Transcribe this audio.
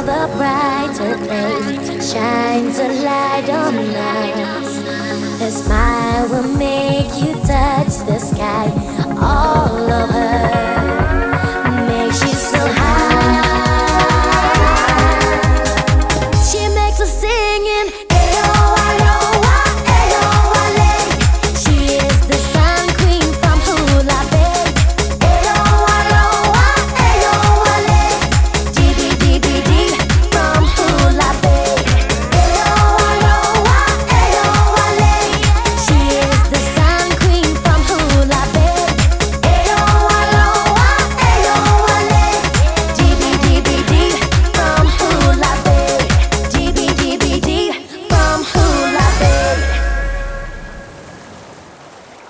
The brighter place shines a light on us. A smile will make you touch the sky.